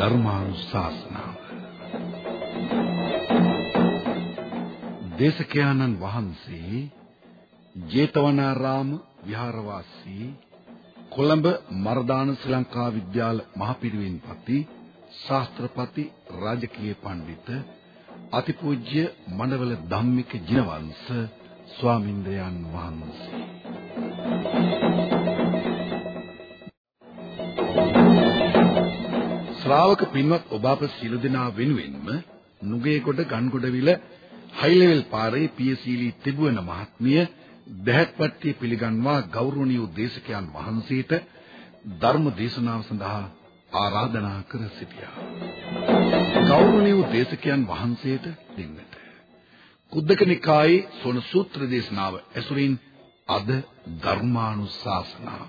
ධර්මානුශාසනාව. දේශකයාණන් වහන්සේ ජේතවනාරාම විහාරවාසී කොළඹ මර්දාන ශ්‍රී ලංකා විද්‍යාල මහපිරිවෙන්පති ශාස්ත්‍රපති රාජකීය පඬිත අතිපූජ්‍ය මණ්ඩවල ධම්මික ජිනවංශ ස්වාමින්දයන් වහන්සේ. ශ්‍රාවක පින්වත් ඔබ අප සියලු දෙනා වෙනුවෙන්ම නුගේගොඩ ගන්ගොඩවිල හයි ලෙවල් පාරේ පියසීලී තිබුවන මහත්මිය දැහැත්පත්ටි පිළිගන්වා ගෞරවනීය දේශකයන් වහන්සේට ධර්ම දේශනාව සඳහා ආරාධනා කර සිටියා. ගෞරවනීය දේශකයන් වහන්සේට දෙන්නට. කුද්දක නිකායේ සොන සූත්‍ර දේශනාව ඇසුරින් අද ධර්මානුශාසනාව.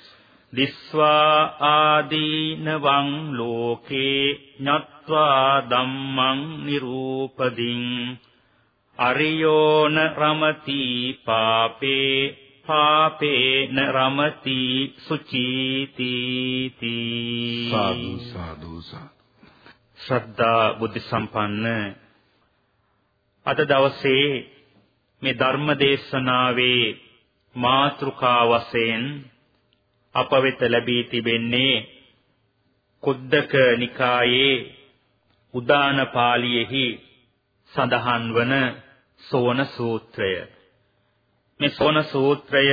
දිස්වා ආදීනවං ලෝකේ ඤත්වා ධම්මං නිරූපදින් අරියෝන රමති පාපේ පාපේන රමති සුචීති සාදු සාදු ශ්‍රද්ධා බුද්ධ සම්පන්න අද දවසේ මේ ධර්ම දේශනාවේ මාතෘකා වශයෙන් අප වෙත ලැබී තිබෙන්නේ කුද්දක නිකායේ උදාන පාළියේහි සඳහන් වන සෝන සූත්‍රය. මේ සෝන සූත්‍රය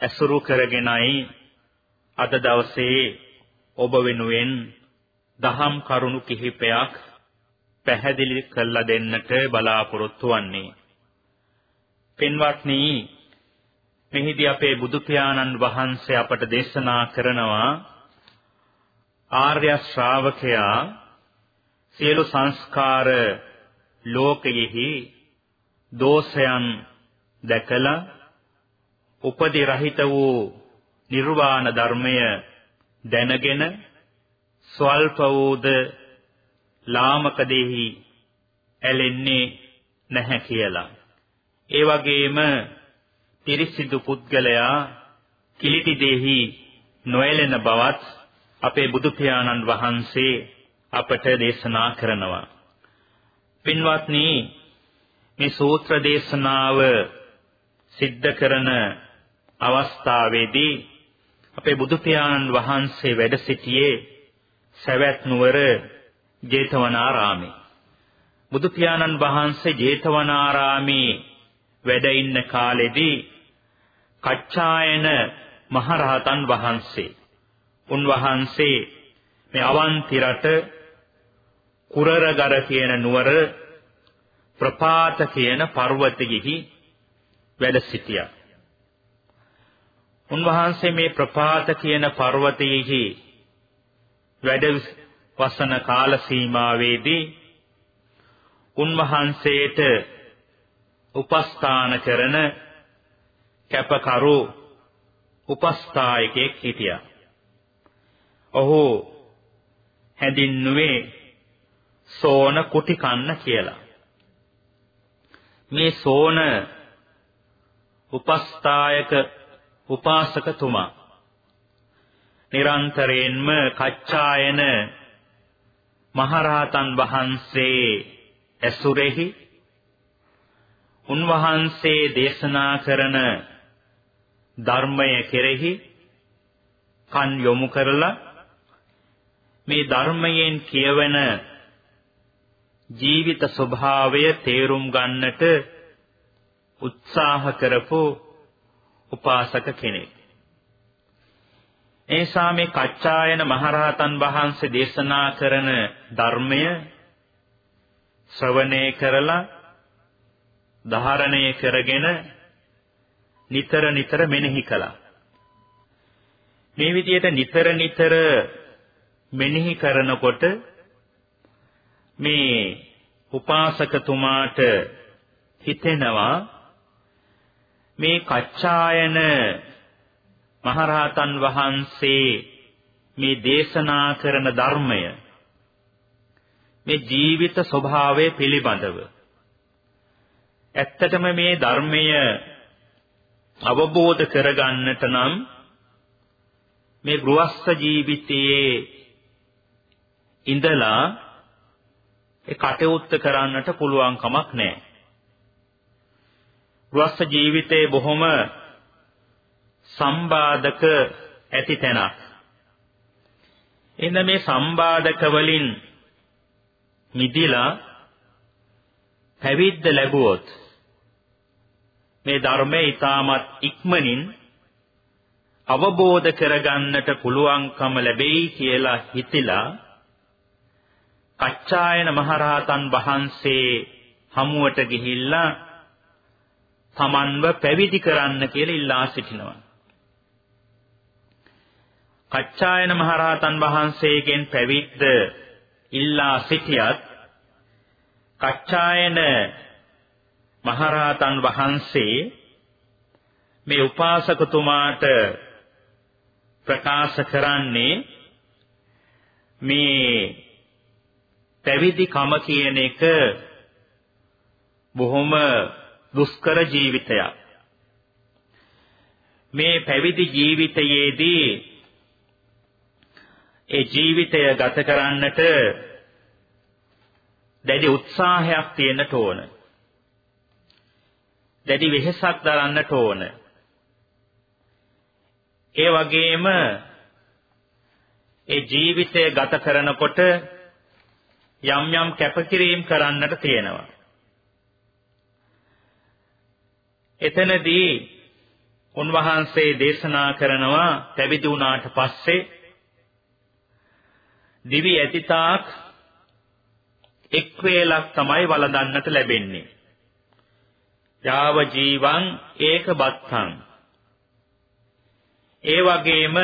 ඇසුරු කරගෙනයි අද දවසේ ඔබ වෙනුවෙන් දහම් කරුණු කිහිපයක් පැහැදිලි කරලා දෙන්නට බලාපොරොත්තු වන්නේ. පින්වත්නි මෙහිදී අපේ බුදු පියාණන් වහන්සේ අපට දේශනා කරනවා ආර්ය ශ්‍රාවකයා සියලු සංස්කාර ලෝකයෙහි දෝෂයන් දැකලා උපදි රහිත වූ නිර්වාණ ධර්මය දැනගෙන ස්වල්ප වූද ලාමක දෙහි ඇලෙන්නේ නැහැ කියලා. ඒ වගේම පිරිසිදු පුද්ගලයා කිලිටි දෙහි නොයැලෙන බවත් අපේ බුදු පියාණන් වහන්සේ අපට දේශනා කරනවා. පින්වත්නි මේ සූත්‍ර දේශනාව සිද්ධ කරන අවස්ථාවේදී අපේ බුදු පියාණන් වහන්සේ වැඩ සිටියේ සවැත් නුවර ජේතවනාරාමේ. බුදු පියාණන් වහන්සේ ජේතවනාරාමේ වැඩ ඉන්න කාලෙදී කච්චායන මහරහතන් වහන්සේ උන්වහන්සේ මේ අවන්ති රට කුරරගර කියන නුවර ප්‍රපාත කියන පර්වතයෙහි වැඩ සිටියා. උන්වහන්සේ මේ ප්‍රපාත කියන පර්වතයෙහි වැඩ වසන කාල සීමාවේදී උන්වහන්සේට උපස්ථාන කරන කැපකරු උපස්ථායකයෙක් හිටියා. ඔහු හැඳින්නුවේ සෝන කුටි කන්න කියලා. මේ සෝන උපස්ථායක උපාසකතුමා නිරන්තරයෙන්ම කච්චායන මහරහතන් වහන්සේ ඇසුරෙහි උන්වහන්සේ දේශනා කරන ධර්මය කෙරෙහි කන් යොමු කරලා මේ ධර්මයෙන් කියවන ජීවිත ස්වභාවය තේරුම් ගන්නට උත්සාහ කරපු උපාසක කෙනෙක්. එනිසා මේ කච්චායන මහරහතන් වහන්සේ දේශනා කරන ධර්මය ශ්‍රවණය කරලා ධාරණය කරගෙන නිතර නිතර මෙනෙහි කළා. මේ විදිහට නිතර නිතර මෙනෙහි කරනකොට මේ උපාසකතුමාට හිතෙනවා මේ කච්චායන මහරහතන් වහන්සේ මේ දේශනා කරන ධර්මය මේ ජීවිත ස්වභාවය පිළිබඳව ඇත්තටම මේ ධර්මය අවබෝධ කරගන්නට නම් මේ ගෘහස්ත ජීවිතයේ ඉඳලා ඒ කටයුත්ත කරන්නට පුළුවන් කමක් නැහැ. ගෘහස්ත ජීවිතයේ බොහොම සම්බාධක ඇති තැනක්. එන්න මේ සම්බාධක වලින් මිදිලා පැවිද්ද ලැබුවොත් මේ ධර්මයේ ඊටමත් ඉක්මනින් අවබෝධ කරගන්නට පුළුවන්කම ලැබෙයි කියලා හිතිලා කච්චායන මහරහතන් වහන්සේ හමුවට ගිහිල්ලා තමන්ව පැවිදි කරන්න කියලා ඉල්ලා සිටිනවා. කච්චායන මහරහතන් වහන්සේගෙන් පැවිද්ද ඉල්ලා සිටියත් කච්චායන මහරහතන් වහන්සේ මේ උපාසකතුමාට ප්‍රකාශ කරන්නේ මේ පැවිදි කම කියන එක බොහොම දුෂ්කර ජීවිතයක්. මේ පැවිදි ජීවිතයේදී ඒ ජීවිතය ගත කරන්නට දැඩි උත්සාහයක් තියෙන්නට ඕන. දැඩි වෙහෙසක් දරන්නට ඕන. ඒ වගේම ඒ ජීවිතය ගත කරනකොට යම් යම් කැපකිරීම් කරන්නට තියෙනවා. එතනදී උන්වහන්සේ දේශනා කරනවා පැවිදි වුණාට පස්සේ දිවි ඇතිතාක් එක් වේලක් තමයි වළඳන්නට ලැබෙන්නේ. යාව ජීවං ඒක බත්තං. ඒ වගේම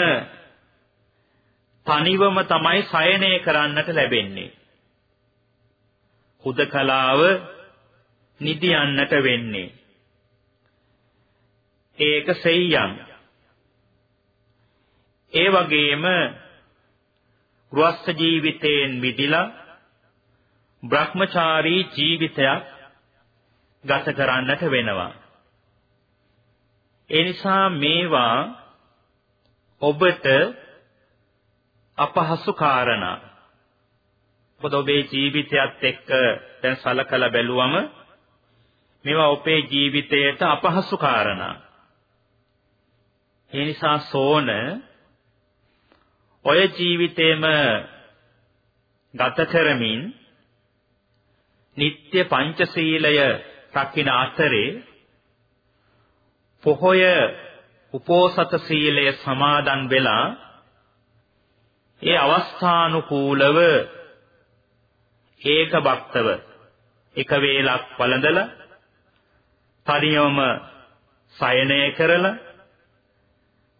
තනිවම තමයි සයනය කරන්නට ලැබෙන්නේ. හුදකලාව නිදියන්නට වෙන්නේ. ඒක සෙයියම්. ඒ වගේම ගෘහස්ත ජීවිතයෙන් මිදිලා භ්‍රමචාරී ජීවිතයක් ගත කරන්නට වෙනවා. ඒ නිසා මේවා ඔබට අපහසු කාරණා. මොකද ඔබේ ජීවිතයත් එක්ක දැන් සලකලා බැලුවම මේවා ඔබේ ජීවිතයට අපහසු කාරණා. ඒ නිසා සෝන ඔය ජීවිතේම ගත කරමින් නিত্য පංචශීලය රකින්න අතරේ පොහොය උපෝසත සීලය සමාදන් වෙලා ඒ අවස්ථානුකූලව ඒක භක්තව එක වේලක් වළඳලා පරියම සයනය කරලා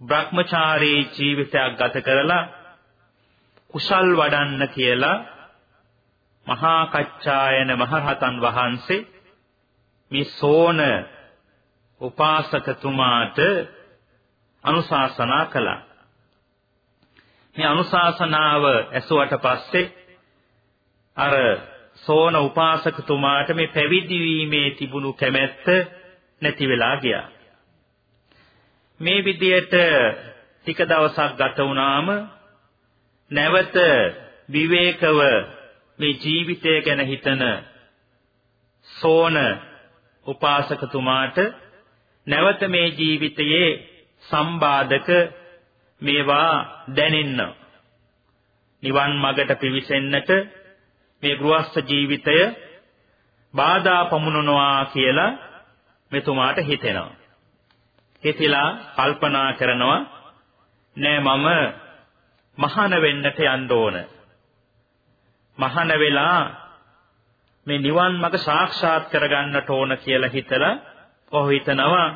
භ්‍රමචාරී ජීවිතයක් ගත කරලා කුසල් වඩන්න කියලා මහා කච්චායන මහරහතන් වහන්සේ මේ සෝන උපාසකතුමාට අනුශාසනා කළා. මේ අනුශාසනාව ඇසුවට පස්සේ අර සෝන උපාසකතුමාට මේ පැවිදි වීමේ තිබුණු කැමැත්ත නැති වෙලා ගියා. මේ විදියට ටික දවසක් ගත වුණාම නැවත විවේකව මේ ජීවිතය ගැන හිතන සෝන උපාසකතුමාට නැවත මේ ජීවිතයේ සම්බාධක මේවා දැනෙන්න නිවන් මගට පිවිසෙන්නට මේ ගෘහස්ಥ ජීවිතය බාධා පමුණනවා කියලා මෙතුමාට හිතෙනවා. හිතලා කල්පනා කරනවා නෑ මම මහාන වෙන්නට යන්න ඕන. මහාන වෙලා මේ නිවන් මඟ සාක්ෂාත් කරගන්නට ඕන කියලා හිතලා ඔහු හිතනවා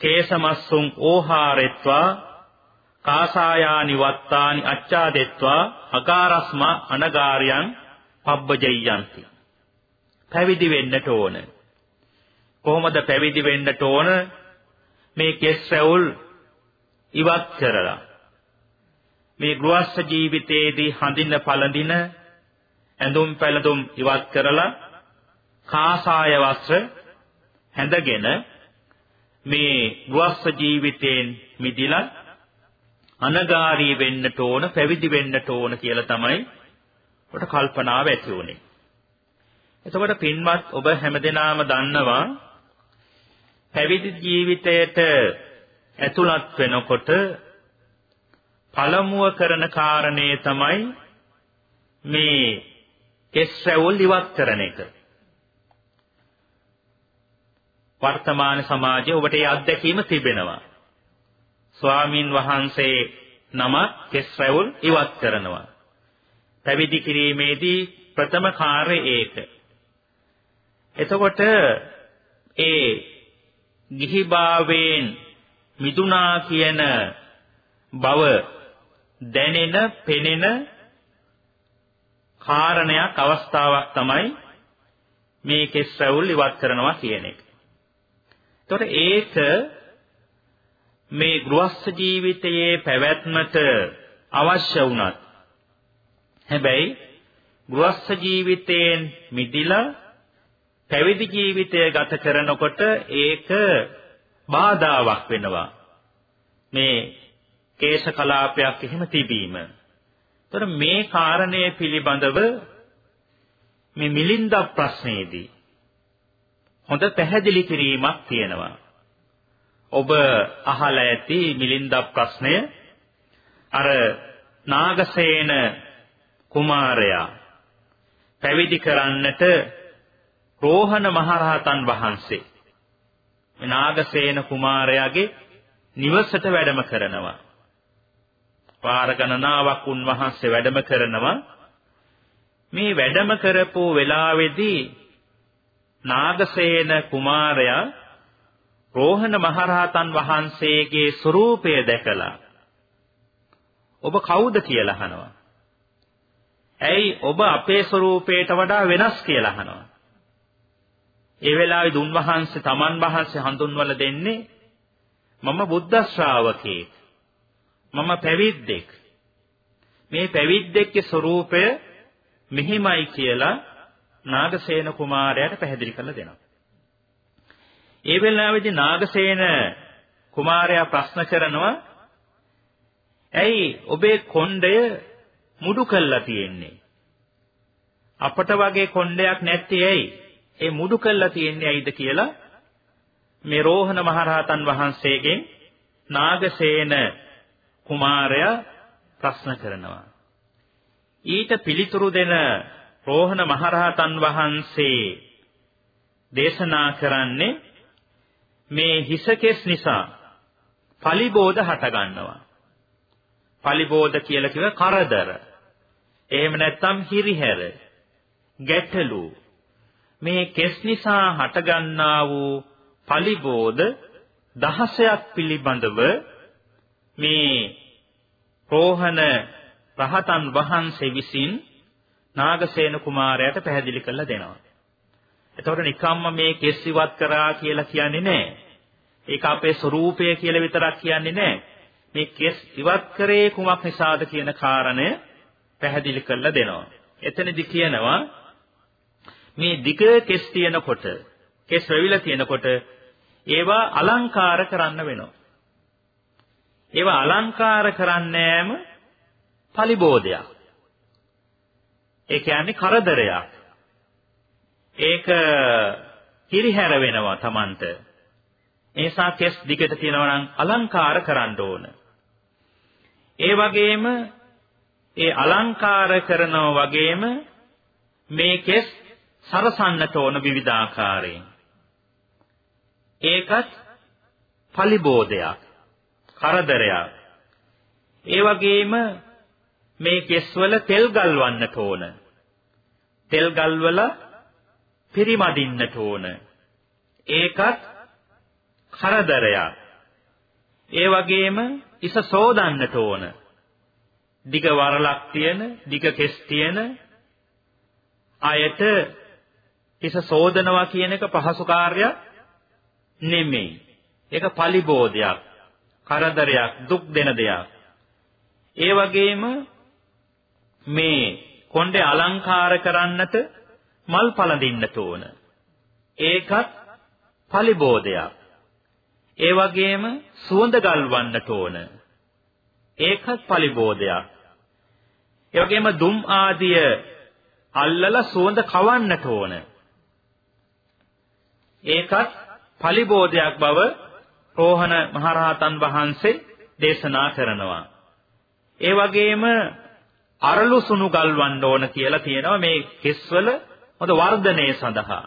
කේසමස්සුං ඕහාරෙත්වා කාසායානි වත්තානි අච්ඡාදෙත්වා අගාරස්ම අනගාරයන් පබ්බජයන්ති පැවිදි වෙන්නට ඕන. කොහොමද පැවිදි වෙන්නට ඕන? මේ කෙස් රැවුල් ඉවත් කරලා. මේ ගෘහස්ಥ ජීවිතයේදී හඳින පළඳින ඇඳුම් පැළඳුම් ඉවත් කරලා කාසාය වස්ත්‍ර හැඳගෙන මේ ගෘහස්ಥ ජීවිතයෙන් මිදිලා අනගාරී වෙන්නට ඕන පැවිදි වෙන්නට ඕන කියලා තමයි ඔට කල්පනාව ඇති වුනේ. එතකොට පින්වත් ඔබ හැමදෙනාම දන්නවා පැවිදි ජීවිතයට ඇතුළත් වෙනකොට පළමුව කරන කාරණේ තමයි මේ කෙස් රැවුල් ඉවත් කරන එක. වර්තමාන සමාජයේ ඔබට ඒ අත්දැකීම තිබෙනවා. ස්වාමින් වහන්සේ නම කෙස් රැවුල් ඉවත් කරනවා. පැවිදි කිරීමේදී ප්‍රථම කාර්යය ඒක. එතකොට ඒ ගිහිභාවයෙන් මිදුනා කියන බව දැනෙන පෙනෙන කාරණයක් අවස්ථාවක් තමයි මේ කෙස් රැවුල් ඉවත් කරනවා කියන එක. එතකොට ඒක මේ ගෘහස්ಥ ජීවිතයේ පැවැත්මට අවශ්‍ය වුණත් හැබැයි ගෘහස්ಥ ජීවිතයෙන් මිදිලා පැවිදි ජීවිතය ගත කරනකොට ඒක බාධාවක් වෙනවා. මේ කේශ කලාපයක් එහෙම තිබීම. ඒතර මේ කාරණය පිළිබඳව මේ මිලින්ද ප්‍රශ්නයේදී හොඳ පැහැදිලි කිරීමක් තියෙනවා. ඔබ අහලා ඇති මිලින්ද ප්‍රශ්නය අර නාගසේන කුමාරයා පැවිදි කරන්නට රෝහණ මහරහතන් වහන්සේ නාගසේන කුමාරයාගේ නිවසට වැඩම කරනවා. වාර ගණනාවක් උන්වහන්සේ වැඩම කරනවා. මේ වැඩම කරපු වෙලාවේදී නාගසේන කුමාරයා රෝහණ මහරහතන් වහන්සේගේ ස්වરૂපය දැකලා ඔබ කවුද කියලා අහනවා. ඇයි ඔබ අපේ ස්වરૂපයට වඩා වෙනස් කියලා අහනවා. ඒ වෙලාවේ දුන් වහන්සේ තමන් වහන්සේ හඳුන්වලා දෙන්නේ මම බුද්ධ ශ්‍රාවකෙක්. මම පැවිද්දෙක්. මේ පැවිද්දෙක්ගේ ස්වરૂපය මෙහිමයි කියලා නාගසේන කුමාරයාට පැහැදිලි කරලා දෙනවා. ඒ වෙලාවේදී නාගසේන කුමාරයා ප්‍රශ්න කරනවා ඇයි ඔබේ කොණ්ඩය මුඩු කළා තියෙන්නේ? අපට වගේ කොණ්ඩයක් නැත්තේ ඇයි? ඒ මුඩු කළා තියෙන්නේ ඇයිද කියලා මේ රෝහණ මහරහතන් වහන්සේගෙන් නාගසේන කුමාරයා ප්‍රශ්න කරනවා. ඊට පිළිතුරු දෙන රෝහණ මහරහතන් වහන්සේ දේශනා කරන්නේ මේ හිසකෙස් නිසා පලිබෝධ හට ගන්නවා. පලිබෝධ කියලා කිව්ව කරදර. එහෙම නැත්නම් හිරිහැර, ගැටලු. මේ කෙස් නිසා හටගන්නා වූ පලිබෝධ දහසයක් පිළිබඳව මේ රෝහණ රහතන් වහන්සේ විසින් නාගසේන කුමාරයාට පැහැදිලි කරලා දෙනවා. එතකොට නිකම්ම මේ කෙස් ඉවත් කරා කියලා කියන්නේ නැහැ. ඒක අපේ ස්වરૂපය කියලා විතරක් කියන්නේ නැහැ. මේ කෙස් ඉවත් කරේ කුමක් නිසාද කියන කාරණය පැහැදිලි කරලා දෙනවා. එතනදි කියනවා මේ දිග කෙස් තියෙනකොට කෙස් රැවිලා තියෙනකොට ඒවා අලංකාර කරන්න වෙනවා. ඒවා අලංකාර කරන්නෑම පලිබෝධයක්. ඒ කියන්නේ කරදරයක්. ඒක හිරිහැර වෙනවා Tamanට. ඒ නිසා කෙස් දිගට තියෙනවා නම් අලංකාර කරන්න ඕන. ඒ වගේම ඒ අලංකාර කරනවා වගේම මේ කෙස් සරසන්නට ඕන විවිධාකාරයෙන්. ඒකත් පලිබෝධයක්. කරදරයක්. ඒ වගේම මේ කෙස්වල තෙල් ගල්වන්නට ඕන. තෙල් ගල්වලා පිරිමදින්නට ඕන. ඒකත් කරදරයක්. ඒ වගේම ඉස සෝදන්නට ඕන. දිග වරලක් තියෙන, දිග කෙස් තියෙන අයට ඉස සෝදනවා කියන එක පහසු කාර්යයක් නෙමෙයි. ඒක පලිබෝධයක්, කරදරයක්, දුක් දෙන දෙයක්. ඒ වගේම මේ කොණ්ඩේ අලංකාර කරන්නට මල් පළඳින්නට ඕන. ඒකත් පලිබෝධයක්. ඒ වගේම සුවඳ ගල්වන්නට ඕන. ඒකත් පලිබෝධයක්. ඒ වගේම දුම් ආදිය අල්ලලා සුවඳ කවන්නට ඕන. ඒකත් පලිබෝධයක් බව රෝහණ මහරහතන් වහන්සේ දේශනා කරනවා. ඒ වගේම අරලු සුණු ගල්වන්න ඕන කියලා තියෙනවා මේ කෙස්වල හොඳ වර්ධනය සඳහා.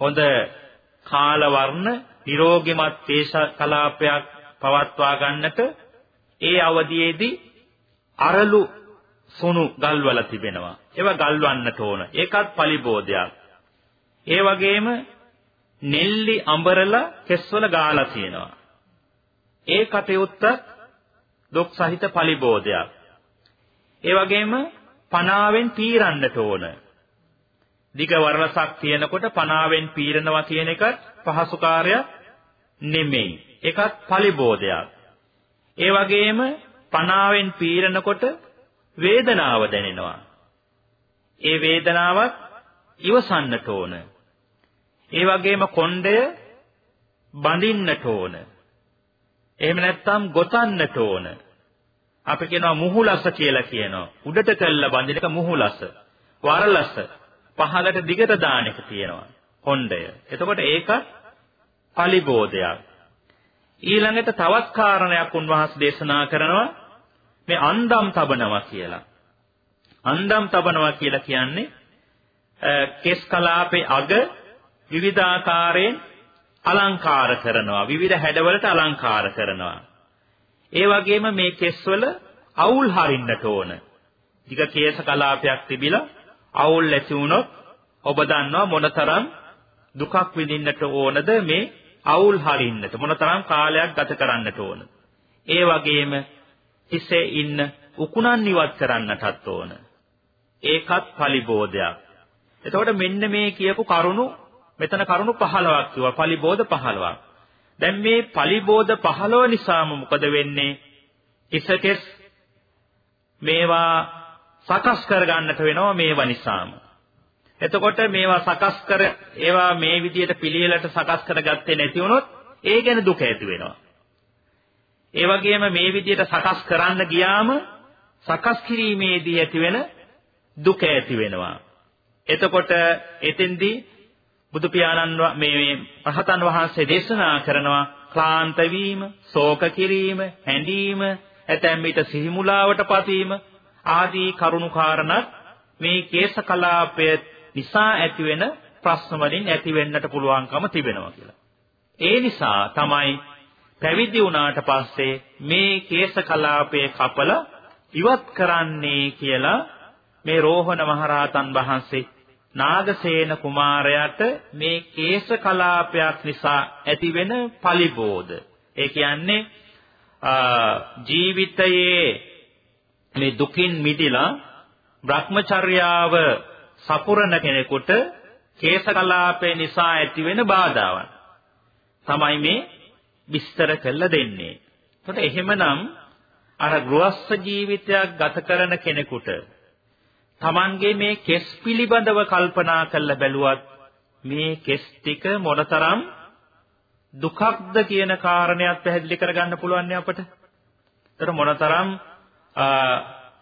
හොඳ කාල වර්ණ නිරෝගිමත් තේශ කලාපයක් පවත්වා ගන්නට ඒ අවධියේදී අරලු සුණු ගල්වලා තිබෙනවා. ඒවා ගල්වන්නට ඕන. ඒකත් පලිබෝධයක්. ඒ වගේම නෙල්ලි අඹරලා කෙස්වල ගාලා තියෙනවා. ඒ කටයුත්ත දුක් සහිත පලිබෝධයක්. ඒ වගේම පනාවෙන් පීරන්නට ඕන. දිග වරලසක් තියෙනකොට පනාවෙන් පීරනවා කියන එක පහසු කාර්යයක් නෙමෙයි. ඒකත් පලිබෝධයක්. ඒ වගේම පනාවෙන් පීරනකොට වේදනාව දැනෙනවා. ඒ වේදනාවත් ඉවසන්නට ඕන. ඒ වගේම කොණ්ඩය බඳින්නට ඕන. එහෙම නැත්නම් ගොතන්නට ඕන. අපි කියනවා මුහුලස කියලා කියනවා. උඩට කළලා බඳින එක මුහුලස. වරලස පහළට දිගට දාන එක තියෙනවා. කොණ්ඩය. එතකොට ඒක පලිබෝධයක්. ඊළඟට තවත් කාරණයක් උන්වහන්සේ දේශනා කරනවා මේ අන්දම් තබනවා කියලා. අන්දම් තබනවා කියලා කියන්නේ කෙස් කලාපේ අග විවිධාකාරයෙන් අලංකාර කරනවා විවිධ හැඩවලට අලංකාර කරනවා ඒ වගේම මේ කෙස්වල අවුල් හරින්නට ඕන. ටික කේස කලාපයක් තිබිලා අවුල් ඇති වුණොත් ඔබ දන්නවා මොනතරම් දුකක් විඳින්නට ඕනද මේ අවුල් හරින්නට මොනතරම් කාලයක් ගත කරන්නට ඕන. ඒ වගේම හිසේ ඉන්න උකුණන් ඉවත් කරන්නටත් ඕන. ඒකත් පලිබෝධයක්. එතකොට මෙන්න මේ කියපු කරුණු මෙතන කරුණු 15ක් කිව්වා. පලිබෝධ 15ක්. දැන් මේ පලිබෝධ 15 නිසාම මොකද වෙන්නේ? ඉසකෙස් මේවා සකස් කරගන්නට වෙනවා මේවා නිසාම. එතකොට මේවා සකස් කර ඒවා මේ විදියට පිළිවෙලට සකස් කරගත්තේ නැති වුණොත් ඒ ගැන දුක ඇති වෙනවා. ඒ වගේම මේ විදියට සකස් කරන්න ගියාම සකස් කිරීමේදී ඇතිවෙන දුක ඇති වෙනවා. එතකොට එතෙන්දී බුදු පියාණන් මේ මේ රහතන් වහන්සේ දේශනා කරනවා ක්ලාන්ත වීම, ශෝක කිරීම, හැඬීම, ඇතැම් විට සිහිමුලාවට පතීම ආදී කරුණු කාරණා මේ කේශ කලාපය නිසා ඇතිවෙන ප්‍රශ්න වලින් ඇති වෙන්නට පුළුවන්කම තිබෙනවා කියලා. ඒ නිසා තමයි පැවිදි වුණාට පස්සේ මේ කේශ කලාපයේ කපල ඉවත් කරන්නේ කියලා මේ රෝහණ මහරහතන් වහන්සේ නාගසේන කුමාරයාට මේ කේශ කලාපයක් නිසා ඇතිවෙන පලිබෝධ. ඒ කියන්නේ ජීවිතයේ මේ දුකින් මිදලා භ්‍රමචර්යාව සපුරන කෙනෙකුට කේශ කලාපේ නිසා ඇතිවෙන බාධාවන් තමයි මේ විස්තර කළ දෙන්නේ. එතකොට එහෙමනම් අර ගෘහස්ಥ ජීවිතයක් ගත කරන කෙනෙකුට Tamange මේ කෙස් පිළිබඳව කල්පනා කරලා බැලුවත් මේ කෙස් ටික මොනතරම් දුකක්ද කියන කාරණයක් පැහැදිලි කරගන්න පුළුවන් නේ අපට. ඒතර මොනතරම්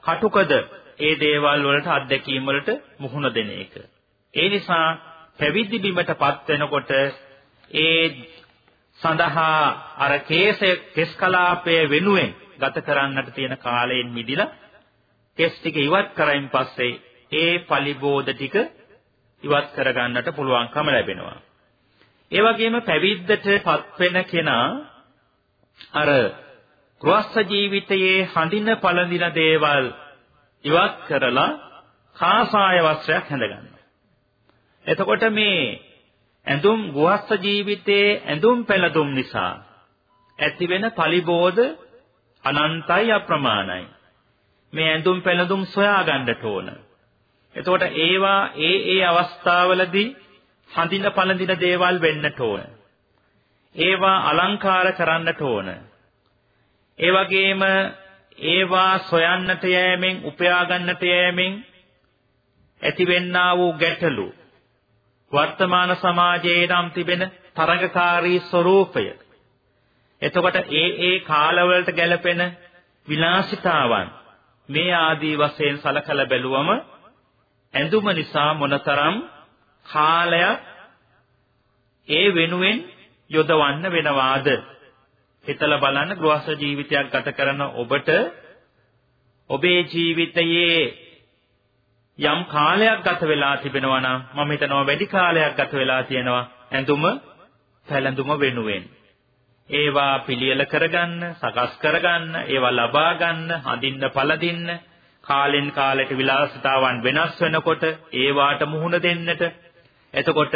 කටුකද ඒ දේවල් වලට අත්දැකීම් වලට මුහුණ දෙන එක. ඒ නිසා පැවිදි බිමටපත් වෙනකොට ඒ සඳහා අර කේසය කෙස් කලාපය වෙනුවෙන් ගත කරන්නට තියෙන කාලයෙන් මිදිලා කෙස් ටික ඉවත් කරයින් පස්සේ ඒ පලිබෝධ ටික ඉවත් කරගන්නට පුළුවන්කම ලැබෙනවා. ඒ වගේම පැවිද්දටපත් වෙන කෙනා අර ගෘහස්ಥ ජීවිතයේ හඳින පළඳින දේවල් ඉවත් කරලා කාසාය වස්ත්‍රයක් හැඳගන්නවා. එතකොට මේ ඇඳුම් ගෘහස්ಥ ජීවිතයේ ඇඳුම් පෙළඳුම් නිසා ඇතිවෙන පලිබෝධ අනන්තයි අප්‍රමාණයි. මේ ඇඳුම් පැළඳුම් සොයා ගන්නට ඕන. එතකොට ඒවා ඒ ඒ අවස්ථාවලදී හඳින පළඳින දේවල් වෙන්නට ඕන. ඒවා අලංකාර කරන්නට ඕන. ඒ වගේම ඒවා සොයන්නට යෑමෙන් උපයා ගන්නට යෑමෙන් ඇතිවෙන්නා වූ ගැටලු වර්තමාන සමාජයේ නම් තිබෙන තරඟකාරී ස්වરૂපය එතකොට ඒ ඒ කාලවලට ගැලපෙන විලාසිතාවන් මේ ආදී වශයෙන් සලකලා බැලුවම ඇඳුම නිසා මොනතරම් කාලයක් ඒ වෙනුවෙන් යොදවන්න වෙනවාද? හිතලා බලන්න ගෘහස්ಥ ජීවිතයක් ගත කරන ඔබට ඔබේ ජීවිතයේ යම් කාලයක් ගත වෙලා තිබෙනවා නම් මම හිතනවා වැඩි කාලයක් ගත වෙලා තියෙනවා ඇඳුම පැළඳුම වෙනුවෙන්. ඒවා පිළියෙල කරගන්න, සකස් කරගන්න, ඒවා ලබා ගන්න, හඳින්න පළදින්න, කාලෙන් කාලයට විලාසිතාවන් වෙනස් වෙනකොට ඒවාට මුහුණ දෙන්නට. එතකොට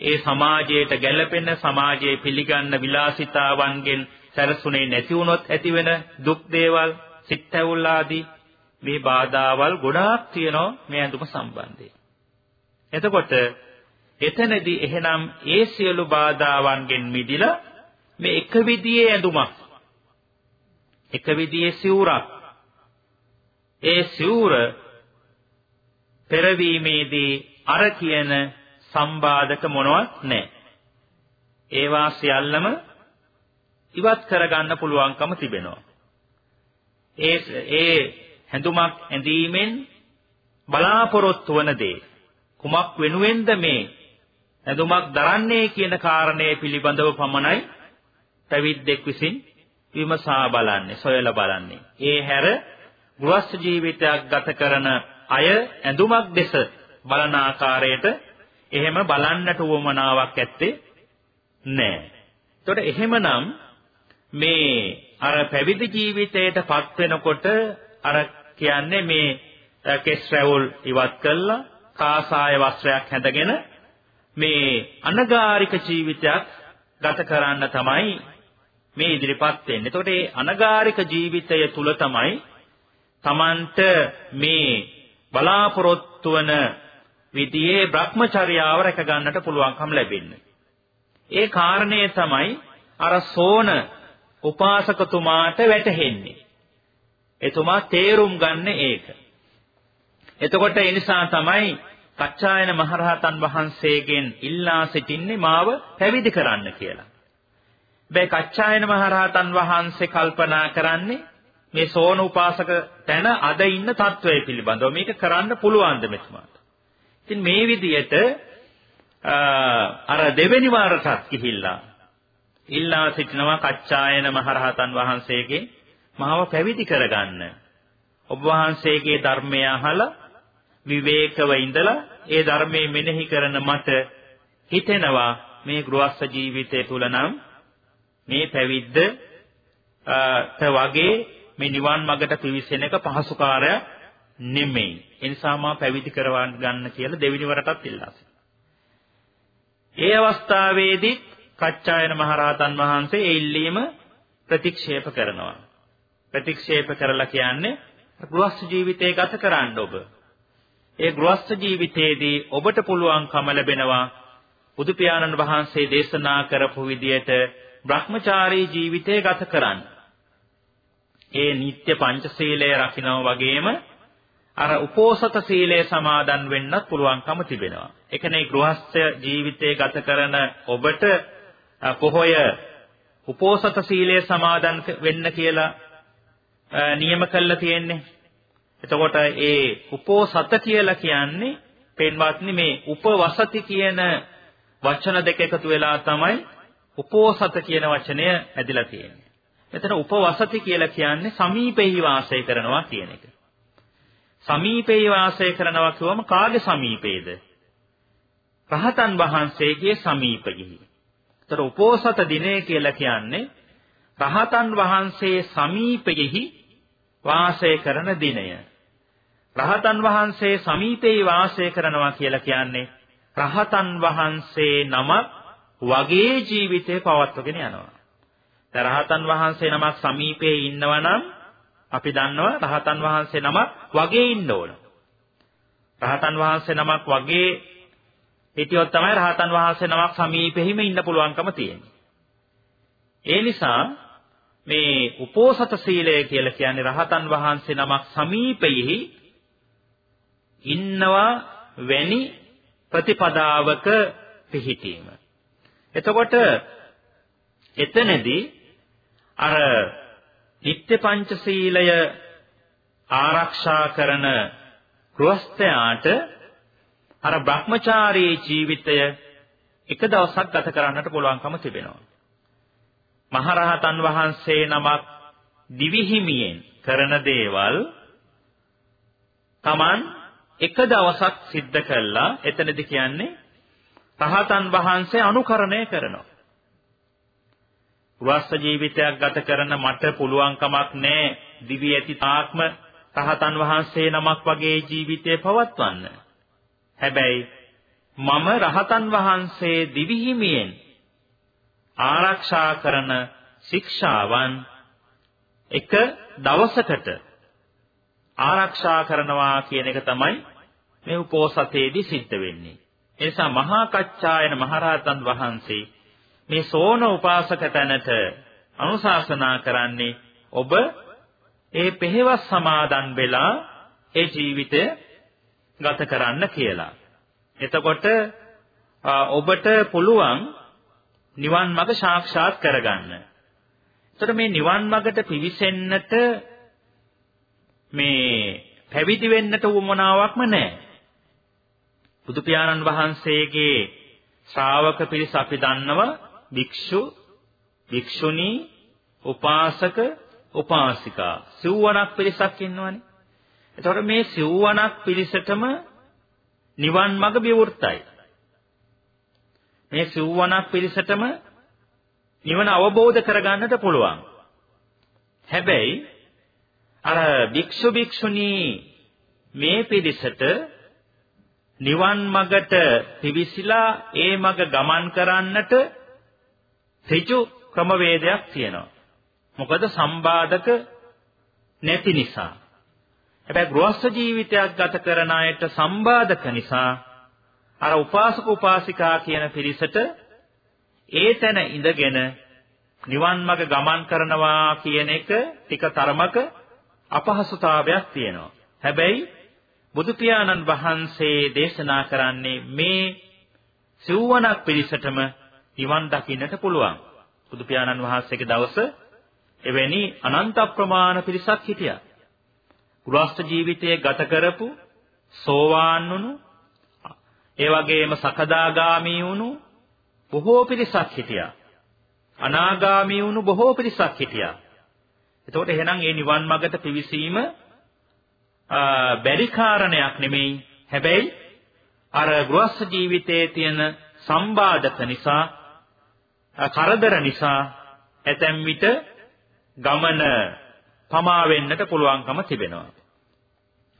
ඒ සමාජයට ගැළපෙන සමාජයේ පිළිගන්න විලාසිතාවන්ගෙන් සැරසුනේ නැති වුණොත් ඇතිවෙන දුක් දේවල්, සිත් ඇවුල් ආදී මේ බාධාවල් ගොඩාක් තියෙනවා මේ ඇඳුම සම්බන්ධයෙන්. එතකොට එතනදී එහෙනම් ඒ සියලු බාධාවන්ගෙන් මිදිලා මේ එක විදියේ ඇඳුමක් එක විදියේ සිවුරක් ඒ සිවුර පෙරවීමේදී අර කියන සම්බාධක මොනවත් නැහැ. ඒවා සියල්ලම ඉවත් කරගන්න පුළුවන්කම තිබෙනවා. ඒ ඒ හැඳුමක් ඇඳීමෙන් බලාපොරොත්තු වන දේ කුමක් වෙනුවෙන්ද මේ ඇඳුමක් දරන්නේ කියන කාරණය පිළිබඳව පමණයි පැවිද්දෙක් විසින් විමසා බලන්නේ, සොයලා බලන්නේ. ඒ හැර ගෘහස්ථ ජීවිතයක් ගත කරන අය ඇඳුමක් දෙස බලන ආකාරයට එහෙම බලන්නට උවමනාවක් ඇත්තේ නැහැ. එතකොට එහෙමනම් මේ අර පැවිදි ජීවිතයටපත් වෙනකොට අර කියන්නේ මේ කෙස් රැවුල් ඉවත් කළා කාසාය වස්ත්‍රයක් හැඳගෙන මේ අනගාരിക ජීවිතයක් ගත කරන්න තමයි මේ ඉදිරිපත් වෙන්නේ. එතකොට මේ අනගාരിക ජීවිතය තුල තමයි Tamanට මේ බලාපොරොත්තු වන විදියේ Brahmacharyaව රැක ගන්නට පුළුවන්කම ලැබෙන්නේ. ඒ කාරණේ තමයි අර සෝන උපාසකතුමාට වැටහෙන්නේ. එතුමා තේරුම් ගන්න ඒක. එතකොට ඒ නිසා තමයි කච්චායන මහරහතන් වහන්සේගෙන් ඉල්ලා සිටින්නේ මාව පැවිදි කරන්න කියලා. බෑ කච්චායන මහරහතන් වහන්සේ කල්පනා කරන්නේ මේ සෝන උපාසක තැන අද ඉන්න తත්වය පිළිබඳව මේක කරන්න පුළුවන්ද මෙතුමාට. ඉතින් මේ විදිහට අර දෙවෙනි වාරටත් ගිහිල්ලා ඉල්ලා සිටිනවා කච්චායන මහරහතන් වහන්සේගේ මාව පැවිදි කරගන්න. ඔබ වහන්සේගේ ධර්මය අහලා විවේකව ඉඳලා ඒ ධර්මයේ මෙනෙහි කරන මට හිතෙනවා මේ ගෘහස්ಥ ජීවිතය තුල නම් මේ පැවිද්ද ත වගේ මේ නිවන් මඟට පිවිසෙන එක පහසු කාර්යයක් නෙමෙයි. ඒ නිසා මා පැවිදි කරවන්න ගන්න කියලා දෙවිනි වරටත් ඉල්ලා ඒ අවස්ථාවේදී කච්චායන මහරහතන් වහන්සේ ඒ ඉල්ලීම ප්‍රතික්ෂේප කරනවා. ප්‍රතික්ෂේප කරලා කියන්නේ ගෘහස්ಥ ජීවිතය ගත කරන්න ඔබ. ඒ ගෘහස්ಥ ජීවිතයේදී ඔබට පුළුවන්කම ලැබෙනවා බුදු පියාණන් වහන්සේ දේශනා කරපු විදියට Brahmachari ජීවිතය ගත කරන්න. ඒ නිත්‍ය පංචශීලය රකින්න වගේම අර උපෝසත සීලය සමාදන් වෙන්නත් පුළුවන්කම තිබෙනවා. ඒ කියන්නේ ගෘහස්ಥ ජීවිතය ගත කරන ඔබට පොහොය උපෝසත සීලය සමාදන් වෙන්න කියලා නියම කළා තියෙන්නේ. එතකොට ඒ උපෝසත කියලා කියන්නේ පෙන්වත්නි මේ උපවසති කියන වචන දෙක එකතු වෙලා තමයි උපෝසත කියන වචනය ඇදිලා තියෙන්නේ. එතන උපවසති කියලා කියන්නේ සමීපෙහි වාසය කරනවා කියන එක. සමීපෙහි වාසය කරනවා කියවම කාගේ සමීපේද? රහතන් වහන්සේගේ සමීපෙහි. ඒතර උපෝසත දිනය කියලා කියන්නේ රහතන් වහන්සේ සමීපෙහි වාසය කරන දිනය. රහතන් වහන්සේ සමීපෙහි වාසය කරනවා කියලා කියන්නේ රහතන් වහන්සේ නමක් වගේ ජීවිතේ පවත්වගෙන යනවා. දැන් රහතන් වහන්සේ නමක් සමීපයේ ඉන්නවා නම් අපි දන්නවා රහතන් වහන්සේ නමක් වගේ ඉන්න ඕන. රහතන් වහන්සේ නමක් වගේ හිටියොත් තමයි රහතන් වහන්සේ නමක් සමීපෙහිම ඉන්න පුළුවන්කම තියෙන්නේ. ඒ නිසා මේ උපෝසත සීලය කියලා කියන්නේ රහතන් වහන්සේ නමක් සමීපයෙහි ඉන්නවා වැනි ප්‍රතිපදාවක පිහිටීම. එතකොට එතනදී අර නිත්‍ය පංචශීලය ආරක්ෂා කරන ගෘහස්ථයාට අර Brahmachari ජීවිතය එක දවසක් ගත කරන්නට පුළුවන්කම තිබෙනවා. මහරහතන් වහන්සේ නමක් දිවිහිමියෙන් කරන දේවල් Taman එක දවසක් සිද්ධ කළා එතනදි කියන්නේ රහතන් වහන්සේ අනුකරණය කරනවා. ගෘහස්ත ජීවිතයක් ගත කරන මට පුළුවන් කමක් නැහැ දිවි ඇති තාක්ම රහතන් වහන්සේ නමක් වගේ ජීවිතය පවත්වන්න. හැබැයි මම රහතන් වහන්සේ දිවිහිමියෙන් ආරක්ෂා කරන ශික්ෂාවන් එක දවසකට ආරක්ෂා කරනවා කියන එක තමයි මේ උපෝසතේදී සිද්ධ වෙන්නේ. ඒ නිසා මහා කච්චායන මහරහතන් වහන්සේ මේ සෝන උපාසක තැනට අනුශාසනා කරන්නේ ඔබ ඒ පෙහෙවස් සමාදන් වෙලා ඒ ජීවිතය ගත කරන්න කියලා. එතකොට ඔබට පුළුවන් නිවන් මඟ සාක්ෂාත් කරගන්න. එතකොට මේ නිවන් මඟට පිවිසෙන්නට මේ පැවිදි වෙන්නට උවමනාවක්ම නැහැ. බුදු පියාණන් වහන්සේගේ ශ්‍රාවක පිරිස අපි දන්නවා භික්ෂු භික්ෂුණී උපාසක උපාසිකා සිව්වණක් පිරිසක් ඉන්නවනේ. එතකොට මේ සිව්වණක් පිරිසටම නිවන් මඟ විවෘතයි. මේ සිව්වණක් පිරිසටම නිවන අවබෝධ කරගන්නට පුළුවන්. හැබැයි අර භික්ෂු භික්ෂුණී මේ පිරිසට නිවන් මඟට පිවිසිලා ඒ මඟ ගමන් කරන්නට ඍජු ක්‍රමවේදයක් තියෙනවා. මොකද සම්බාධක නැති නිසා. හැබැයි ගෘහස්ಥ ජීවිතයක් ගත කරන අයට සම්බාධක නිසා අර උපාසක උපාසිකා කියන පිරිසට ඒ තැන ඉඳගෙන නිවන් මඟ ගමන් කරනවා කියන එක ටික තරමක අපහසුතාවයක් තියෙනවා. හැබැයි බුදු පියාණන් වහන්සේ දේශනා කරන්නේ මේ සිව්වණක් පිරිසටම නිවන් දකින්නට පුළුවන්. බුදු පියාණන් වහන්සේගේ දවස එවැනි අනන්ත ප්‍රමාණ පිරිසක් හිටියා. ගෘහස්ත ජීවිතයේ ගත කරපු සෝවාන් වුණු ඒ වගේම සකදාගාමී වුණු බොහෝ පිරිසක් හිටියා. අනාගාමී වුණු බොහෝ පිරිසක් හිටියා. එතකොට එහෙනම් මේ නිවන් මාර්ගට පිවිසීම බැරි කාරණයක් නෙමෙයි. හැබැයි අර ගෘහස්ස ජීවිතයේ තියෙන සම්බාධක නිසා කරදර නිසා ඇතැම් විට ගමන පමා වෙන්නට පුළුවන්කම තිබෙනවා.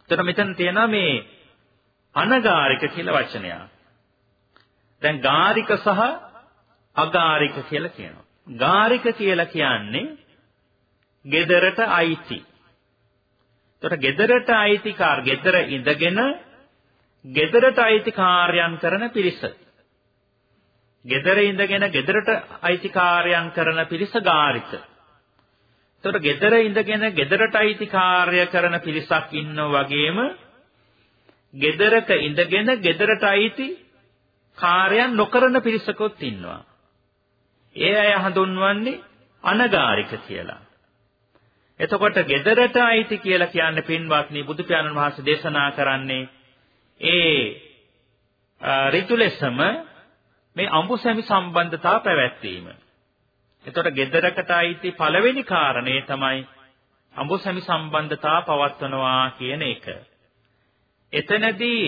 එතන මෙතන තියෙනවා මේ අනගාരിക කියලා වචනය. දැන් ගාരിക සහ අගාരിക කියලා කියනවා. ගාരിക කියලා කියන්නේ gederata අයිති. එතකොට gederata අයිතිකාර gedera ඉඳගෙන gederata අයිතිකාරයන් කරන පිරිස. gedera ඉඳගෙන gederata අයිතිකාරයන් කරන පිරිස ගාරිත. එතකොට gedera ඉඳගෙන gederata අයිතිකාරය කරන පිරිසක් ඉන්නෝ වගේම gederaka ඉඳගෙන gederata අයිති කාර්යයන් නොකරන පිරිසකුත් ඉන්නවා. ඒ අය හඳුන්වන්නේ අනගාരിക කියලා. එතකොට gedarට අයිති කියලා කියන්නේ පින්වත්නි බුදු පියාණන් වහන්සේ දේශනා කරන්නේ ඒ ඍතු ලෙසම මේ අඹුසැමි සම්බන්ධතාව පැවැත්වීම. එතකොට gedarakata අයිති පළවෙනි කාරණේ තමයි අඹුසැමි සම්බන්ධතාව පවත්වනවා කියන එක. එතනදී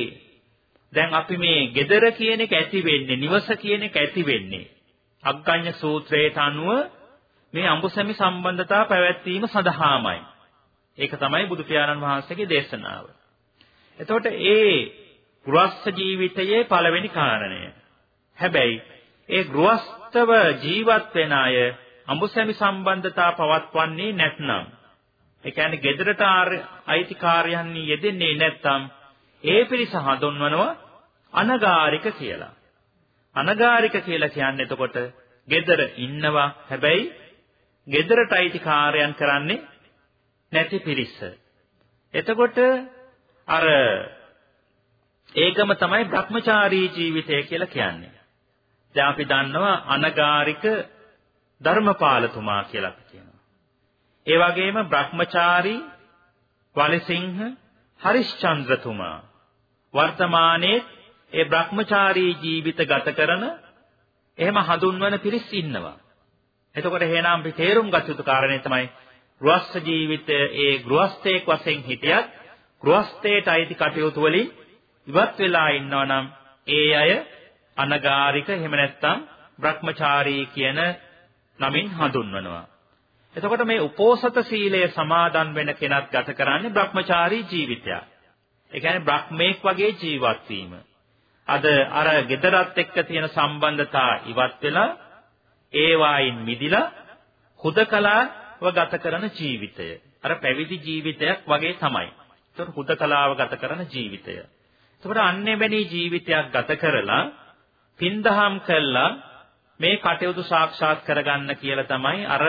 දැන් අපි මේ gedara කියන එක ඇති වෙන්නේ නිවස කියන එක ඇති වෙන්නේ අග්ගඤ්ඤ සූත්‍රයට අනුව මේ අඹුසැමි සම්බන්ධතා පැවැත්වීම සඳහාමයි. ඒක තමයි බුදු පියාණන් වහන්සේගේ දේශනාව. එතකොට ඒ ගෘහස්ත ජීවිතයේ පළවෙනි කාරණය. හැබැයි ඒ ගෘහස්තව ජීවත් වෙන අය අඹුසැමි සම්බන්ධතා පවත්වන්නේ නැත්නම් ඒ කියන්නේ gedarata අයිතිකාරයන් යෙදෙන්නේ නැත්නම් ඒ පිරිස හඳුන්වනවා අනගාരിക කියලා. අනගාരിക කියලා කියන්නේ එතකොට gedara ඉන්නවා හැබැයි gedarata අයිති කාර්යයන් කරන්නේ නැති පිරිස. එතකොට අර ඒකම තමයි Brahmachari ජීවිතය කියලා කියන්නේ. දැන් අපි දන්නවා අනගාരിക ධර්මපාලතුමා කියලා කියනවා. ඒ වගේම Brahmachari වලසිංහ හරිශ්චන්ද්‍රතුමා වර්තමානයේ ඒ Brahmachari ජීවිත ගත කරන එහෙම හඳුන්වන පිරිස් ඉන්නවා. එතකොට එහෙනම් අපි තේරුම් ගත යුතු කාරණේ තමයි ගෘහස්ත ජීවිතය ඒ ගෘහස්තයෙක් වශයෙන් හිටියත් ගෘහස්තයට අයිති කටයුතු වලින් ඉවත් වෙලා ඉන්නවා නම් ඒ අය අනගාരിക එහෙම නැත්නම් Brahmachari කියන නමින් හඳුන්වනවා. එතකොට මේ උපෝසත සීලය සමාදන් වෙන කෙනත් ගත කරන්නේ Brahmachari ජීවිතයක්. ඒ කියන්නේ බ්‍රහ්මෙක් වගේ ජීවත් වීම. අද අර gedarat එක්ක තියෙන සම්බන්ධතා ඉවත් වෙලා ඒවායින් මිදිලා හුදකලාව ගත කරන ජීවිතය. අර පැවිදි ජීවිතයක් වගේ තමයි. ඒතර හුදකලාව ගත කරන ජීවිතය. එතකොට අන්නේ වැනි ජීවිතයක් ගත කරලා පින්දහම් කළා මේ කටයුතු සාක්ෂාත් කරගන්න කියලා තමයි අර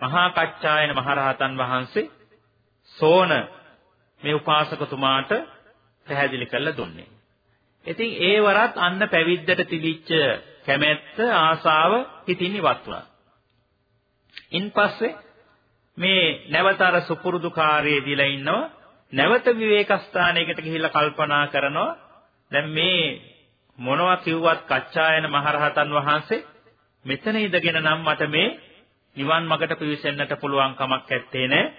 මහා කච්චායන මහරහතන් වහන්සේ සෝන මේ උපාසකතුමාට පැහැදිලි කරලා දුන්නේ. ඉතින් ඒ වරත් අන්න පැවිද්දට තිබිච්ච කැමැත්ත ආසාව හිතින් ඉවත් වුණා. ඉන්පස්සේ මේ නැවත අර සුපුරුදු කාර්යයේ දීලා ඉන්නවා. නැවත විවේක ස්ථානයකට ගිහිල්ලා කල්පනා කරනවා. දැන් මේ මොනවා කිව්වත් කච්චායන මහරහතන් වහන්සේ මෙතන ඉඳගෙන නම් මට මේ නිවන් මගට පිවිසෙන්නට පුළුවන් කමක් නැත්තේ නේ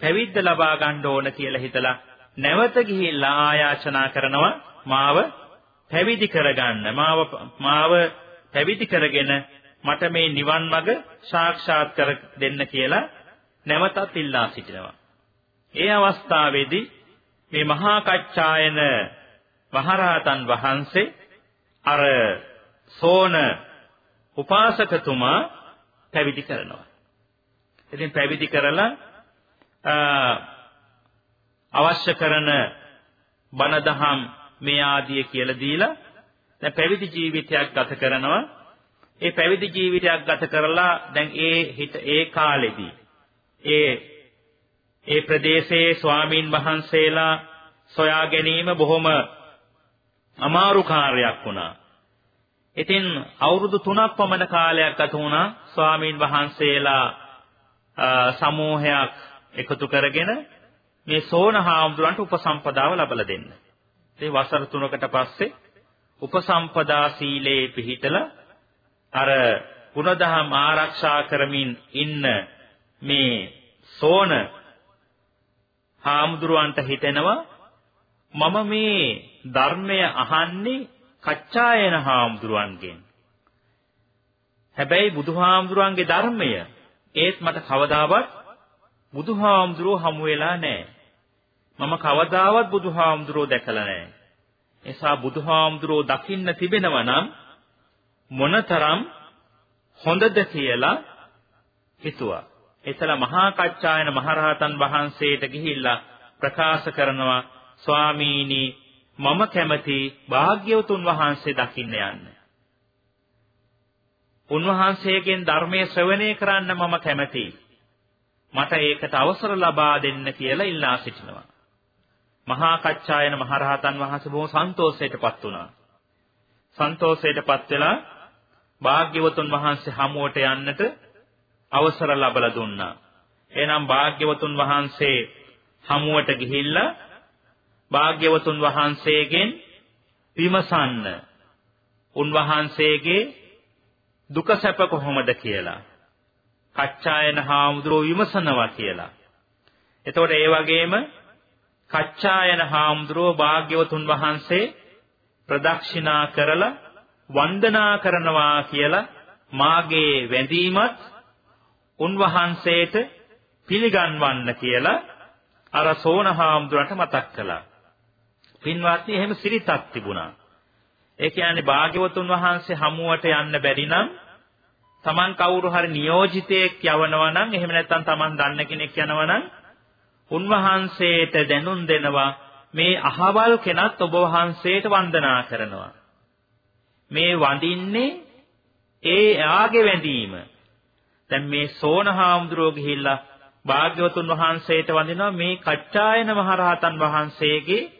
පැවිද්ද ලබා ගන්න ඕන කියලා හිතලා නැවත ගිහිල්ලා ආයාචනා කරනවා. මාව පැවිදි කරගන්න මාව මාව පැවිදි කරගෙන මට මේ නිවන් මඟ සාක්ෂාත් කර දෙන්න කියලා නැවතත් ඉල්ලා සිටිනවා. ඒ අවස්ථාවේදී මේ මහා කච්චායන මහරහතන් වහන්සේ අර සෝන උපාසකතුමා පැවිදි කරනවා. ඉතින් පැවිදි කරලා අවශ්‍ය කරන බණ දහම් මේ ආදිය කියලා දීලා දැන් පැවිදි ජීවිතයක් ගත කරනවා. ඒ පැවිදි ජීවිතයක් ගත කරලා දැන් ඒ හිත ඒ කාලෙදී ඒ ඒ ප්‍රදේශයේ ස්වාමීන් වහන්සේලා සොයා ගැනීම බොහොම අමාරු කාර්යයක් වුණා. ඉතින් අවුරුදු 3ක් පමණ කාලයක් ගත වුණා ස්වාමීන් වහන්සේලා සමූහයක් එකතු කරගෙන මේ සෝන හාමුදුරන්ට උපසම්පදාව ලබලා දෙන්න. ඉතින් වසර 3කට පස්සේ උපසම්පදා සීලේ පිහිටලා අර ගුණධම් ආරක්ෂා කරමින් ඉන්න මේ සෝන හාමුදුරුවන්ට හිතෙනවා මම මේ ධර්මය අහන්නේ කච්චායන හාමුදුරුවන්ගෙන්. හැබැයි බුදුහාමුදුරුවන්ගේ ධර්මය ඒත් මට කවදාවත් බුදුහාමුදුරුව හමු වෙලා නැහැ. මම කවදාවත් බුදුහාමුදුරුව දැකලා නැහැ. එසා බුදුහාමුදුරුව දකින්න තිබෙනවා නම් මොනතරම් හොඳද කියලා හිතුවා. එතන මහා කච්චායන මහරහතන් වහන්සේට ගිහිල්ලා ප්‍රකාශ කරනවා ස්වාමීනි මම කැමති භාග්‍යවතුන් වහන්සේ දකින්න යන්න. උන්වහන්සේගෙන් ධර්මයේ ශ්‍රවණය කරන්න මම කැමතියි. මට ඒකට අවසර ලබා දෙන්න කියලා ඉල්ලා සිටිනවා. මහා කච්චායන මහරහතන් වහන්සේ බොහොම සන්තෝෂයටපත් වුණා. සන්තෝෂයටපත් වෙලා භාග්‍යවතුන් වහන්සේ හමුවට යන්නට අවසර ලබලා දුන්නා. එහෙනම් භාග්‍යවතුන් වහන්සේ හමුවට ගිහිල්ලා භාග්‍යවතුන් වහන්සේගෙන් විමසන්න. උන්වහන්සේගේ දුක සැප කොහොමද කියලා. කච්චායන හාමුදුරුවෝ විමසනවා කියලා. එතකොට ඒ වගේම කච්චායන හාමුදුරුවෝ භාග්‍යවතුන් වහන්සේ ප්‍රදක්ෂිනා කරලා වන්දනා කරනවා කියලා මාගේ වැඳීමත් උන්වහන්සේට පිළිගන්වන්න කියලා අර සෝනහාමුදුරන්ට මතක් කළා. පින්වත්නි එහෙම සිරිතක් තිබුණා. ඒ කියන්නේ භාග්‍යවතුන් වහන්සේ හමුවට යන්න බැරි නම් Taman කවුරු හරි නියෝජිතයෙක් යවනවා නම් එහෙම නැත්නම් Taman දන්න කෙනෙක් යනවා නම් උන්වහන්සේට දැනුම් දෙනවා මේ අහවල් කෙනත් ඔබ වහන්සේට වන්දනා කරනවා. මේ වඳින්නේ ඒ ආගේ වැඳීම. දැන් මේ සෝනහාමුදුරුවෝ ගිහිල්ලා භාග්‍යවතුන් වහන්සේට වඳිනවා මේ කච්චායන මහරහතන් වහන්සේගේ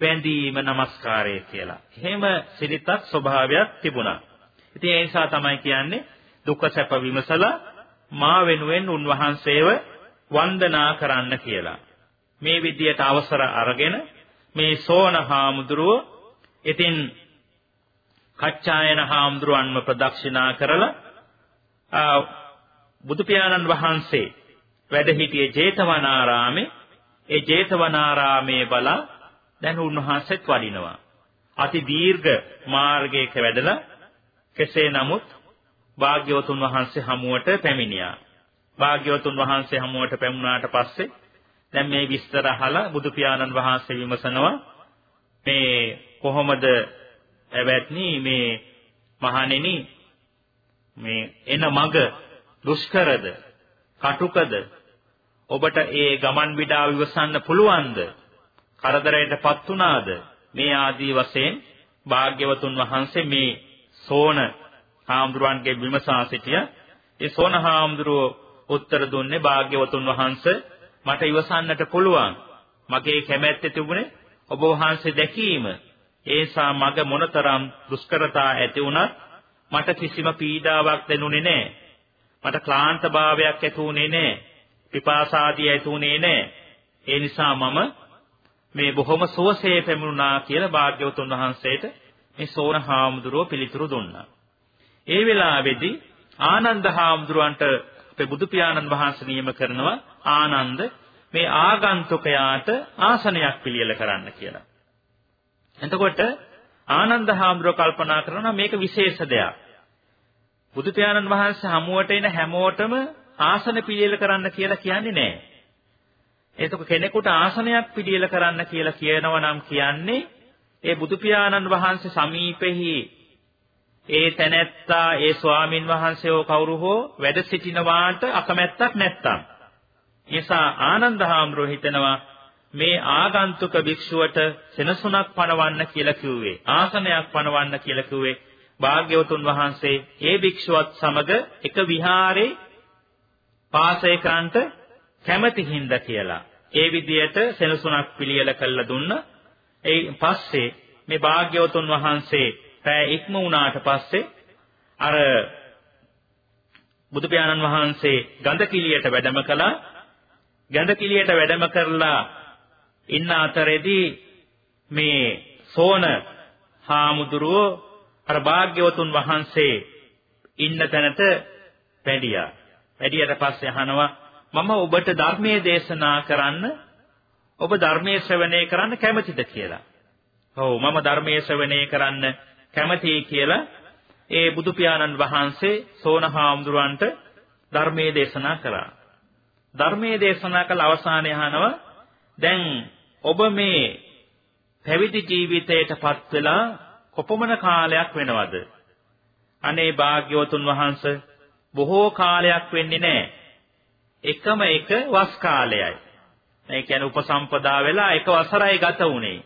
වැඳීම নমස්කාරය කියලා. එහෙම සිරිතක් ස්වභාවයක් තිබුණා. ඉතින් ඒ නිසා තමයි කියන්නේ දුක්ඛ සැප විමසලා මා වෙනුවෙන් උන්වහන්සේව වන්දනා කරන්න කියලා. මේ විදියට අවසර අරගෙන මේ සෝන හාමුදුරුව ඉතින් කච්චායන හාමුදුරුවන්ව ප්‍රදක්ෂිනා කරලා බුදු පියාණන් වහන්සේ වැඩ සිටියේ ජේතවනාරාමේ ඒ ජේතවනාරාමේ බලා දැන් උන්වහන්සේත් වඩිනවා. අති දීර්ඝ මාර්ගයක වැඩලා කෙසේ නමුත් භාග්‍යවතුන් වහන්සේ හමුවට පැමිණියා. භාග්‍යවතුන් වහන්සේ හමුවට පැමුණාට පස්සේ දැන් මේ විස්තර අහලා බුදු පියාණන් වහන්සේ විමසනවා මේ කොහොමද එවැත්නි මේ මහණෙනි මේ එන මග දුෂ්කරද කටුකද? ඔබට ඒ ගමන් විඩාව ඉවසන්න පුළුවන්ද? කරදරයටපත් උනාද මේ ආදී වශයෙන් භාග්‍යවතුන් වහන්සේ මේ සෝන හාමුදුරුවන්ගේ විමසා සිටිය. ඒ සෝන හාමුදුරුව උත්තර දුන්නේ භාග්‍යවතුන් වහන්සේ මට ඉවසන්නට පුළුවන්. මගේ කැමැත්ත තිබුණේ ඔබ වහන්සේ දැකීම. ඒසා මග මොනතරම් දුෂ්කරතා ඇති වුණත් මට කිසිම පීඩාවක් දැනුනේ නැහැ මට ක්ලාන්ත භාවයක් ඇති වුණේ නැහැ පිපාසාදී ඇති වුණේ නැහැ ඒ නිසා මම මේ බොහොම සුවසේ පැමිණුණා කියලා භාග්‍යවතුන් වහන්සේට මේ සෝන හාමුදුරුව පිළිතුරු දුන්නා. ඒ වෙලාවේදී ආනන්ද හාමුදුරුවන්ට අපේ බුදු පියාණන් වහන්සේ නියම කරනවා ආනන්ද මේ ආගන්තුකයාට ආසනයක් පිළියෙල කරන්න කියලා. එතකොට ආනන්ද හාමුදුරුව කල්පනා කරනවා මේක විශේෂ දෙයක්. බුදු පියාණන් වහන්සේ හමුවට එන හැමෝටම ආසන පිළියෙල කරන්න කියලා කියන්නේ නැහැ. එතකොට කෙනෙකුට ආසනයක් පිළියෙල කරන්න කියලා කියනවා නම් කියන්නේ ඒ බුදු පියාණන් වහන්සේ සමීපෙහි ඒ තැනැත්තා ඒ ස්වාමින් වහන්සේව කවුරු හෝ වැඩ සිටිනවාට අකමැත්තක් නැත්තම් නිසා ආනන්ද හාමුදුරුවෝ හිතනවා මේ ආගන්තුක භික්ෂුවට සෙනසුණක් පනවන්න කියලා කිව්වේ ආසනයක් පනවන්න කියලා කිව්වේ භාග්‍යවතුන් වහන්සේ ඒ භික්ෂුවත් සමග එක විහාරේ පාසය කරන්ට කැමති හින්දා කියලා. ඒ විදියට සෙනසුණක් පිළියෙල කළා දුන්න. ඒ පස්සේ මේ භාග්‍යවතුන් වහන්සේ පෑ ඉක්ම වුණාට පස්සේ අර බුදු පියාණන් වහන්සේ ගඳ කිලියට වැඩම කළා. ගඳ කිලියට වැඩම කරලා ඉන්න අතරේදී මේ සෝන හාමුදුරුවෝ අර භාග්‍යවතුන් වහන්සේ ඉන්න තැනට වැඩියා. වැඩියට පස්සේ අහනවා මම ඔබට ධර්මයේ දේශනා කරන්න ඔබ ධර්මයේ ශ්‍රවණය කරන්න කැමතිද කියලා. ඔව් මම ධර්මයේ ශ්‍රවණය කරන්න කැමතියි කියලා ඒ බුදු පියාණන් වහන්සේ සෝනහාමුදුරන්ට ධර්මයේ දේශනා කළා. ධර්මයේ දේශනා කළ අවසානයේ අහනවා දැන් ඔබ මේ පැවිදි ජීවිතයටපත් වෙලා කොපමණ කාලයක් වෙනවද? අනේ භාග්‍යවතුන් වහන්සේ බොහෝ කාලයක් වෙන්නේ නැහැ. එකම එක වස් කාලයයි. ඒ කියන්නේ උපසම්පදා වෙලා එක වසරයි ගත වුනේ.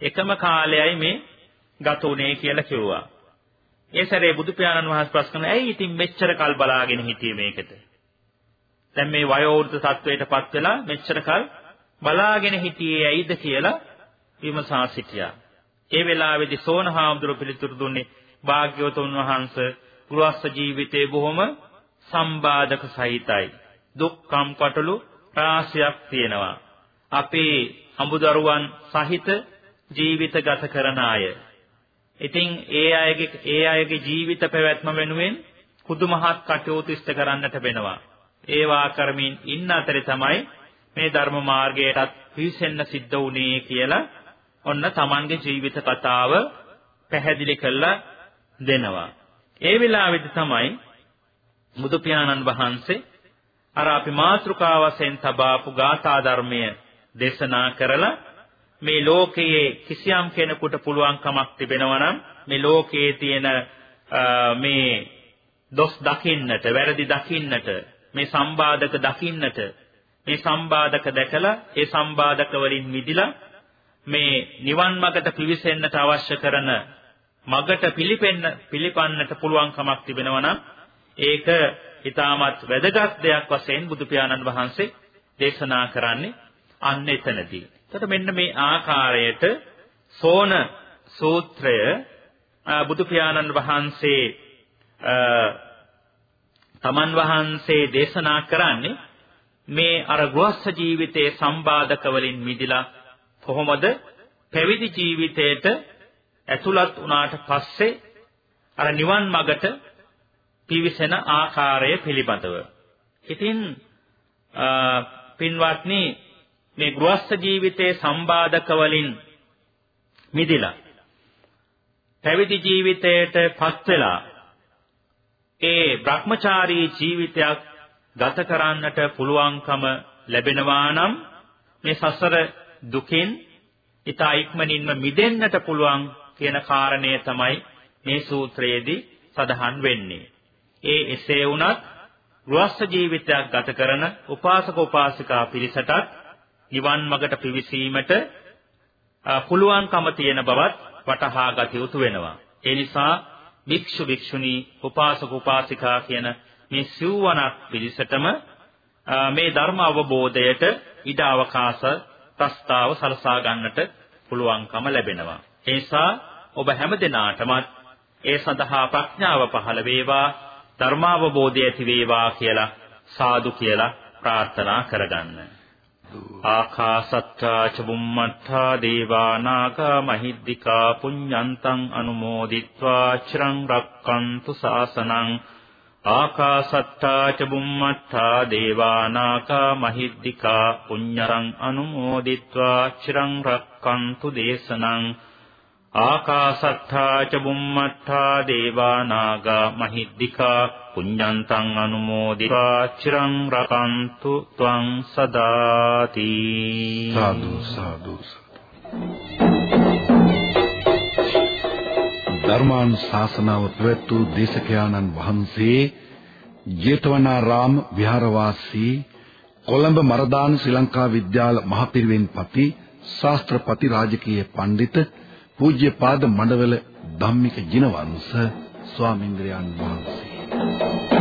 එකම කාලයයි මේ ගත වුනේ කියලා කිව්වා. ඒ සැරේ බුදු පියාණන් වහන්සේ ප්‍රශ්න කරනවා ඇයි ඉතින් මෙච්චර කල් බලාගෙන හිටියේ මේකට? දැන් මේ වයෝවෘද්ධ තත්වයටපත් වෙලා මෙච්චර කල් බලාගෙන හිටියේ ඇයිද කියලා විමසා සිටියා. ඒ වෙලාවේදී සෝන හාමුදුරුවෝ පිළිතුරු දුන්නේ භාග්‍යවතුන් වහන්සේ ගෘහස්ත ජීවිතේ බොහොම සම්බාධක සහිතයි. දුක්ඛම් පටලු රාශියක් තියෙනවා. අපේ අඹදරුවන් සහිත ජීවිත ගත කරන අය. ඉතින් ඒ අයගේ ඒ අයගේ ජීවිත පැවැත්ම වෙනුවෙන් කුදුමහත් කටයුතු ඉෂ්ට කරන්නට වෙනවා. ඒවා කරමින් ඉන්න අතරේ තමයි මේ ධර්ම මාර්ගයටත් පිවිසෙන්න සිද්ධ වුණේ කියලා ඔන්න Tamanගේ ජීවිත කතාව පැහැදිලි කරලා දෙනවා. ඒ වෙලාවේදී තමයි බුදු පියාණන් වහන්සේ අර අපි මාත්‍රිකා වශයෙන් තබාපු ගාථා ධර්මය දේශනා කරලා මේ ලෝකයේ කිසියම් කෙනෙකුට පුළුවන්කමක් තිබෙනවා නම් මේ ලෝකයේ තියෙන මේ දොස් දකින්නට වැරදි දකින්නට මේ සම්බාධක දකින්නට මේ සම්බාධක දැකලා ඒ සම්බාධක වලින් මිදිලා මේ නිවන් මාර්ගට පිවිසෙන්නට අවශ්‍ය කරන මගට පිළිපෙන්න පිළිපන්නට පුළුවන්කමක් තිබෙනවා නම් ඒක ඊටමත් වැදගත් දෙයක් වශයෙන් බුදු පියාණන් වහන්සේ දේශනා කරන්නේ අන්න එතනදී. එතකොට මෙන්න මේ ආකාරයට සෝන සූත්‍රය බුදු පියාණන් වහන්සේ තමන් වහන්සේ දේශනා කරන්නේ මේ අර ගෘහස්ಥ ජීවිතයේ සම්බාධක වලින් මිදිලා කොහොමද පැවිදි ජීවිතයට ඇතුළත් වුණාට පස්සේ අර නිවන් මගට පිවිසෙන ආකාරය පිළිබඳව. ඉතින් පින්වත්නි මේ ගෘහස්ಥ ජීවිතයේ සම්බාධක වලින් මිදිලා පැවිදි ජීවිතයට පත් වෙලා ඒ Brahmachari ජීවිතයක් ගත කරන්නට පුළුවන්කම ලැබෙනවා නම් මේ සසර දුකෙන් ඊතා ඉක්මනින්ම මිදෙන්නට පුළුවන් කියන කාරණය තමයි මේ සූත්‍රයේදී සඳහන් වෙන්නේ. ඒ එසේ වුණත් ගෘහස්ಥ ජීවිතයක් ගත කරන උපාසක උපාසිකා පිරිසටත් නිවන් මගට පිවිසීමට පුළුවන්කම තියෙන බවත් වටහා ගත යුතු වෙනවා. ඒ නිසා භික්ෂු භික්ෂුණී උපාසක උපාසිකා කියන මේ සිව්වනක් පිරිසටම මේ ධර්ම අවබෝධයට ඉඩ අවකාශ ප්‍රස්තාව සලසා ගන්නට පුළුවන්කම ලැබෙනවා. ඒ නිසා ඔබ හැමදෙනාටමත් ඒ සඳහා ප්‍රඥාව පහළ වේවා ධර්මාවබෝධය ඇති වේවා කියලා සාදු කියලා ප්‍රාර්ථනා කරගන්න. ආකාසත්තා ච බුම්මත්තා දේවා නාග මහිද්దికා පුඤ්ඤන්තං අනුමෝදිත්වා චිරං රක්칸තු සාසනං ආකාසත්තා ච බුම්මත්තා දේවා නාග මහිද්దికා පුඤ්ඤරං අනුමෝදිත්වා චිරං රක්칸තු දේශනං ආකාසත්තා ච බුම්මත්තා දේවා නාග මහිද්దికා පුඤ්ඤන්තං අනුමෝදිතා චිරං රකන්තු ත්වං සදාති සාදු සාදු ධර්මාන් ශාසනාව පැවැත්වූ දේශකයාණන් වහන්සේ ජේතවනාරාම විහාරවාසී කොළඹ මරදාන ශ්‍රී ලංකා විද්‍යාල මහපිරිවෙන්පති ශාස්ත්‍රපති රාජකීය පඬිත පූජ්‍යපාද මණ්ඩවල ධම්මික ජිනවංශ ස්වාමීන්ද්‍රයන් වහන්සේ.